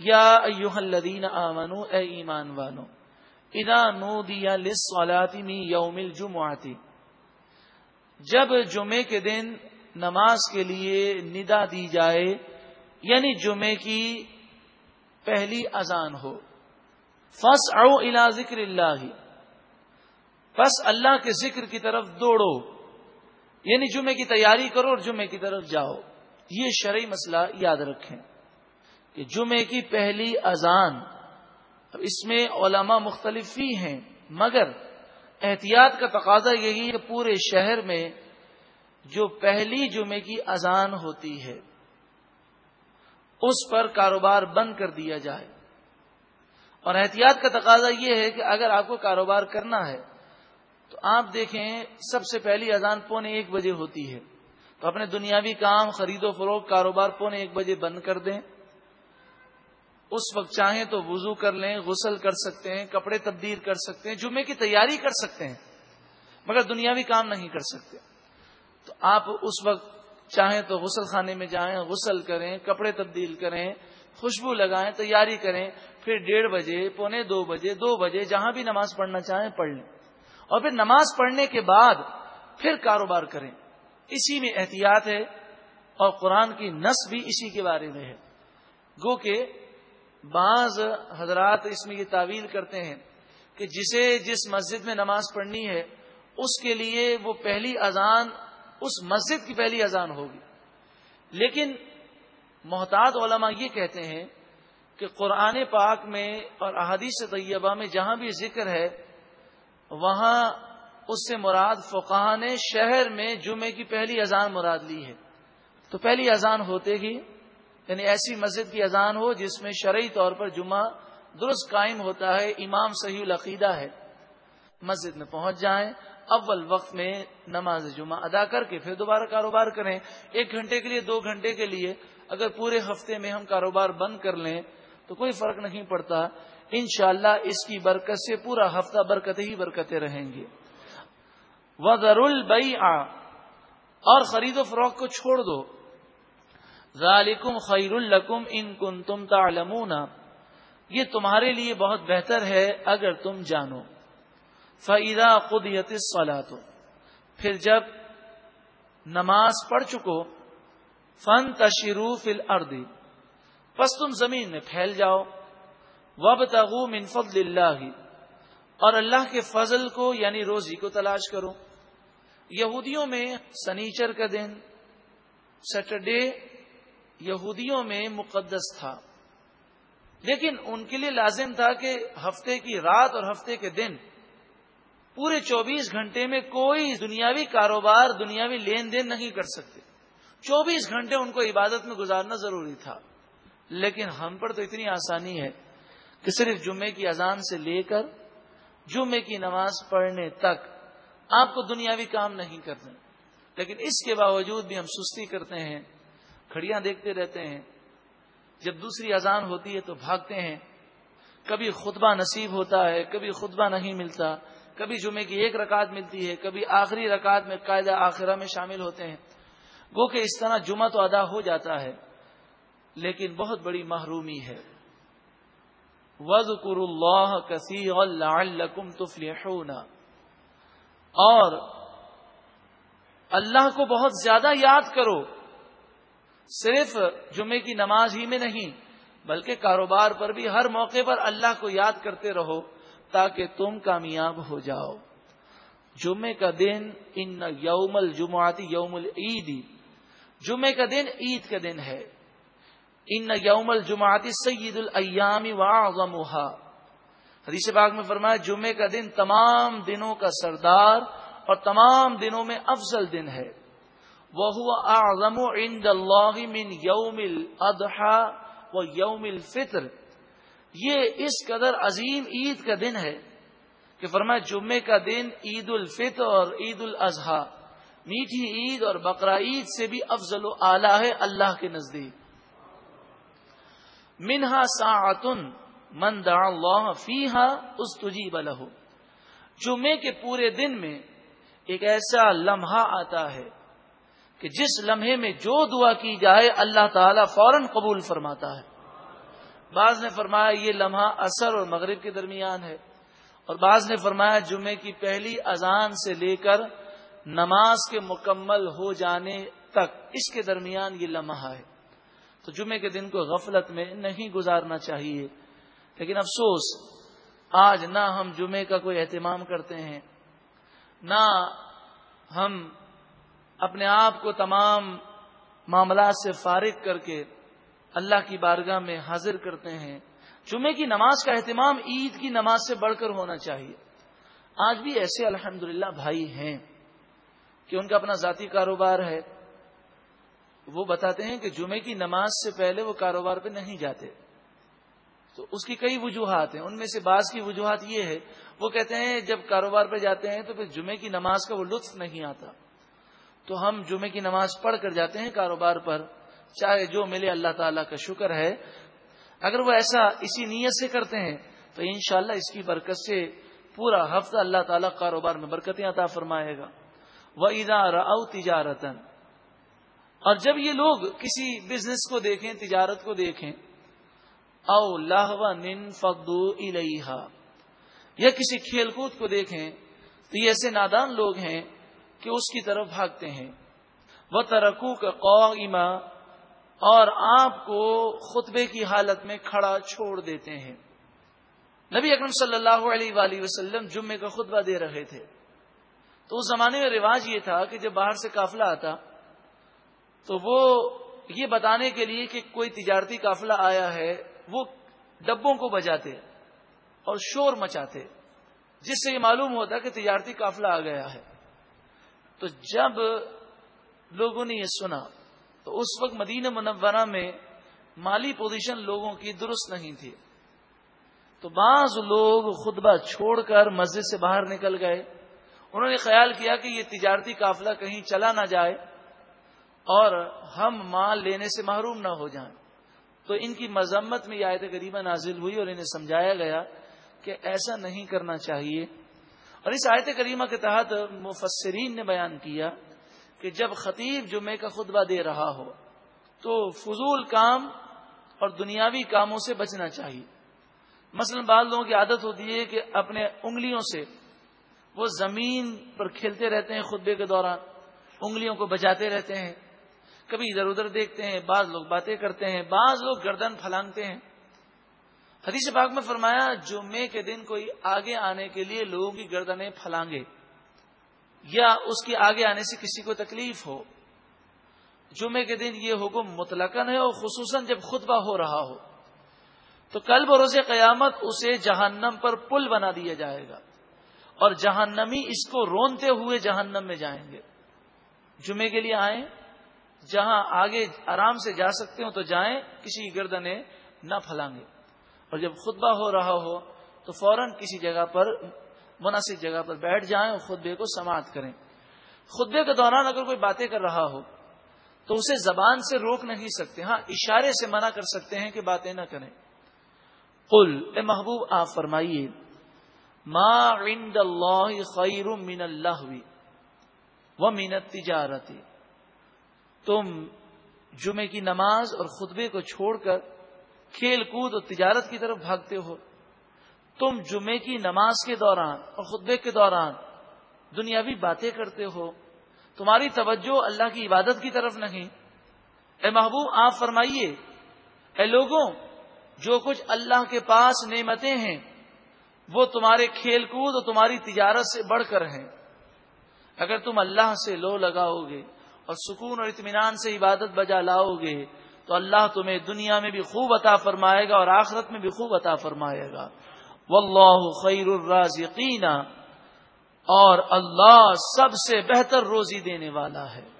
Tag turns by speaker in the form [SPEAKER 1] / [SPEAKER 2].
[SPEAKER 1] یا ایوہ الذین آمنو، اے ایمان وانو اذا نو دیا لسلاتی یوم الجمعاتی جب جمعے کے دن نماز کے لیے ندا دی جائے یعنی جمعے کی پہلی اذان ہو فس او الا ذکر اللہ بس اللہ کے ذکر کی طرف دوڑو یعنی جمعے کی تیاری کرو اور جمعے کی طرف جاؤ، یہ شرعی مسئلہ یاد رکھیں۔ کہ جمعے کی پہلی اذان اب اس میں علماء مختلف ہی ہیں، مگر احتیاط کا تقاضا یہی ہے کہ پورے شہر میں جو پہلی جمعے کی اذان ہوتی ہے، اس پر کاروبار بند کر دیا جائے۔ اور احتیاط کا تقاضا یہ ہے کہ اگر آپ کو کاروبار کرنا ہے، تو آپ دیکھیں سب سے پہلی اذان پونے ایک بجے ہوتی ہے۔ تو اپنے دنیاوی کام، خرید و فروغ کاروبار پونے ایک بجے بند کر دیں۔ اس وقت چاہیں تو وضو کر لیں، غسل کر سکتے ہیں، کپڑے تبدیل کر سکتے ہیں، جمعے کی تیاری کر سکتے ہیں، مگر دنیاوی کام نہیں کر سکتے۔ تو آپ اس وقت چاہیں تو غسل خانے میں جائیں، غسل کریں، کپڑے تبدیل کریں، خوشبو لگائیں، تیاری کریں، پھر ڈیڑھ بجے، پونے دو بجے دو بجے جہاں بھی نماز پڑھنا چاہیں پڑھ لیں۔ اور پھر نماز پڑھنے کے بعد پھر کاروبار کریں۔ اسی میں احتیاط ہے اور قرآن کی نس بھی اسی کے بارے میں ہے۔ گو کہ بعض حضرات اس میں یہ تعویل کرتے ہیں کہ جسے جس مسجد میں نماز پڑھنی ہے، اس کے لیے وہ پہلی اذان، اس مسجد کی پہلی اذان ہوگی۔ لیکن محتاط علماء یہ کہتے ہیں کہ قرآن پاک میں اور احادیث طیبہ میں جہاں بھی ذکر ہے، وہاں اس سے مراد فقہ نے شہر میں جمعے کی پہلی اذان مراد لی ہے۔ تو پہلی اذان ہوتے ہی یعنی ایسی مسجد کی اذان ہو جس میں شرعی طور پر جمعہ درست قائم ہوتا ہے، امام صحیح العقیدہ ہے۔ مسجد میں پہنچ جائیں، اول وقت میں نماز جمعہ ادا کر کے پھر دوبارہ کاروبار کریں۔ ایک گھنٹے کے لیے، دو گھنٹے کے لیے اگر پورے ہفتے میں ہم کاروبار بند کر لیں تو کوئی فرق نہیں پڑتا۔ انشاءاللہ اس کی برکت سے پورا ہفتہ برکت ہی برکتیں رہیں گے وزر البئی اور خرید و فروخت کو چھوڑ دو۔ ذالکم خیر القم ان کن تم تعلمون۔ یہ تمہارے لیے بہت بہتر ہے اگر تم جانو۔ فعیدہ قدیت سولہ پھر جب نماز پڑھ چکو فن تشرو فل اردی بس تم زمین میں پھیل جاؤ۔ وب تغو فضل اللہ اور اللہ کے فضل کو یعنی روزی کو تلاش کرو۔ یہودیوں میں سنیچر کا دن، سیٹرڈے یہودیوں میں مقدس تھا۔ لیکن ان کے لیے لازم تھا کہ ہفتے کی رات اور ہفتے کے دن پورے چوبیس گھنٹے میں کوئی دنیاوی کاروبار، دنیاوی لین دین نہیں کر سکتے۔ چوبیس گھنٹے ان کو عبادت میں گزارنا ضروری تھا۔ لیکن ہم پر تو اتنی آسانی ہے کہ صرف جمعے کی اذان سے لے کر جمعے کی نماز پڑھنے تک آپ کو دنیاوی کام نہیں کرتے لیکن اس کے باوجود بھی ہم سستی کرتے ہیں۔ کھڑیاں دیکھتے رہتے ہیں۔ جب دوسری اذان ہوتی ہے تو بھاگتے ہیں۔ کبھی خطبہ نصیب ہوتا ہے، کبھی خطبہ نہیں ملتا۔ کبھی جمعے کی ایک رکعت ملتی ہے، کبھی آخری رکعت میں قاعدہ آخرہ میں شامل ہوتے ہیں۔ گو کہ اس طرح جمعہ تو ادا ہو جاتا ہے، لیکن بہت بڑی محرومی ہے۔ وز کر اللہ کسی تفلحون۔ اور اللہ کو بہت زیادہ یاد کرو۔ صرف جمعے کی نماز ہی میں نہیں، بلکہ کاروبار پر بھی ہر موقع پر اللہ کو یاد کرتے رہو تاکہ تم کامیاب ہو جاؤ۔ جمعے کا دن، ان یوم الجمعاتی یوم العیدی جمعے کا دن عید کا دن ہے۔ ان یوم الجمعاتی سید الیامی واغمها حدیث باغ میں فرمایا، جمعے کا دن تمام دنوں کا سردار اور تمام دنوں میں افضل دن ہے۔ وہ اعظم عند اللہ من یوم الاضحى و یوم الفطر. یہ اس قدر عظیم عید کا دن ہے کہ فرمایا جمعے کا دن عید الفطر اور عید الاضحی، میٹھی عید اور بقرا عید سے بھی افضل و اعلی ہے اللہ کے نزدیک. منہا ساعتن من دعا اللہ فیہا استجیب لہو۔ جمعے کے پورے دن میں ایک ایسا لمحہ آتا ہے کہ جس لمحے میں جو دعا کی جائے اللہ تعالی فوراً قبول فرماتا ہے۔ بعض نے فرمایا یہ لمحہ اثر اور مغرب کے درمیان ہے۔ اور بعض نے فرمایا جمعے کی پہلی اذان سے لے کر نماز کے مکمل ہو جانے تک اس کے درمیان یہ لمحہ ہے۔ تو جمعے کے دن کو غفلت میں نہیں گزارنا چاہیے۔ لیکن افسوس، آج نہ ہم جمعے کا کوئی اہتمام کرتے ہیں، نہ ہم اپنے آپ کو تمام معاملات سے فارغ کر کے اللہ کی بارگاہ میں حاضر کرتے ہیں۔ جمعے کی نماز کا اہتمام عید کی نماز سے بڑھ کر ہونا چاہیے۔ آج بھی ایسے الحمد بھائی ہیں کہ ان کا اپنا ذاتی کاروبار ہے۔ وہ بتاتے ہیں کہ جمعے کی نماز سے پہلے وہ کاروبار پہ نہیں جاتے۔ تو اس کی کئی وجوہات ہیں۔ ان میں سے بعض کی وجوہات یہ ہے۔ وہ کہتے ہیں جب کاروبار پہ جاتے ہیں تو پھر جمعے کی نماز کا وہ لطف نہیں آتا۔ تو ہم جمعے کی نماز پڑھ کر جاتے ہیں کاروبار پر، چاہے جو ملے اللہ تعالیٰ کا شکر ہے۔ اگر وہ ایسا اسی نیت سے کرتے ہیں، تو انشاءاللہ اس کی برکت سے پورا ہفتہ اللہ تعالیٰ کاروبار میں برکتیں عطا فرمائے گا۔ وہ ادارہ او تجارتن اور جب یہ لوگ کسی بزنس کو دیکھیں، تجارت کو دیکھیں، او لاہ نن فدو الحا یا کسی کھیل کود کو دیکھیں، تو یہ ایسے نادان لوگ ہیں کہ اس کی طرف بھاگتے ہیں۔ وہ ترکو کا قوما اور آپ کو خطبے کی حالت میں کھڑا چھوڑ دیتے ہیں۔ نبی اکرم صلی اللہ علیہ وآلہ وسلم جمعے کا خطبہ دے رہے تھے۔ تو اس زمانے میں رواج یہ تھا کہ جب باہر سے قافلہ آتا تو وہ یہ بتانے کے لیے کہ کوئی تجارتی قافلہ آیا ہے، وہ ڈبوں کو بجاتے اور شور مچاتے، جس سے یہ معلوم ہوتا کہ تجارتی قافلہ آ گیا ہے۔ تو جب لوگوں نے یہ سنا تو اس وقت مدینہ منورہ میں مالی پوزیشن لوگوں کی درست نہیں تھی۔ تو بعض لوگ خطبہ چھوڑ کر مسجد سے باہر نکل گئے۔ انہوں نے خیال کیا کہ یہ تجارتی قافلہ کہیں چلا نہ جائے اور ہم مال لینے سے محروم نہ ہو جائیں۔ تو ان کی مذمت میں یہ آیت غریبہ نازل ہوئی اور انہیں سمجھایا گیا کہ ایسا نہیں کرنا چاہیے۔ اور اس آیت کریمہ کے تحت مفسرین نے بیان کیا کہ جب خطیب جمعے کا خطبہ دے رہا ہو تو فضول کام اور دنیاوی کاموں سے بچنا چاہیے۔ مثلا بعض لوگوں کی عادت ہوتی ہے کہ اپنے انگلیوں سے وہ زمین پر کھیلتے رہتے ہیں خطبے کے دوران، انگلیوں کو بجاتے رہتے ہیں، کبھی ادھر ادھر دیکھتے ہیں، بعض لوگ باتیں کرتے ہیں، بعض لوگ گردن پھلانگتے ہیں۔ حدیث پاک میں فرمایا، جمعے کے دن کوئی آگے آنے کے لیے لوگوں کی گردنیں پھلانگے یا اس کے آگے آنے سے کسی کو تکلیف ہو۔ جمعے کے دن یہ حکم متلقن ہے اور خصوصاً جب خطبہ ہو رہا ہو۔ تو کل بروز قیامت اسے جہنم پر پل بنا دیا جائے گا اور جہنمی اس کو رونتے ہوئے جہنم میں جائیں گے۔ جمعے کے لیے آئیں، جہاں آگے آرام سے جا سکتے ہوں تو جائیں، کسی گردنے نہ پھلانگے۔ اور جب خطبہ ہو رہا ہو تو فوراً کسی جگہ پر مناسب جگہ پر بیٹھ جائیں اور خطبے کو سماعت کریں۔ خطبے کے دوران اگر کوئی باتیں کر رہا ہو تو اسے زبان سے روک نہیں سکتے ہاں اشارے سے منع کر سکتے ہیں کہ باتیں نہ کریں۔ قل، اے محبوب، آپ فرمائیے، ما عند اللہ خیر من اللہ و مینت تجارتی تم جمعے کی نماز اور خطبے کو چھوڑ کر کھیل کود اور تجارت کی طرف بھاگتے ہو۔ تم جمعے کی نماز کے دوران اور خطبے کے دوران دنیاوی باتیں کرتے ہو۔ تمہاری توجہ اللہ کی عبادت کی طرف نہیں۔ اے محبوب، آپ فرمائیے، اے لوگوں، جو کچھ اللہ کے پاس نعمتیں ہیں، وہ تمہارے کھیل کود اور تمہاری تجارت سے بڑھ کر ہیں۔ اگر تم اللہ سے لو لگاؤ گے اور سکون اور اطمینان سے عبادت بجا لاؤ گے تو اللہ تمہیں دنیا میں بھی خوب عطا فرمائے گا اور آخرت میں بھی خوب عطا فرمائے گا۔ واللہ خیر الرازقین اور اللہ سب سے بہتر روزی دینے والا ہے۔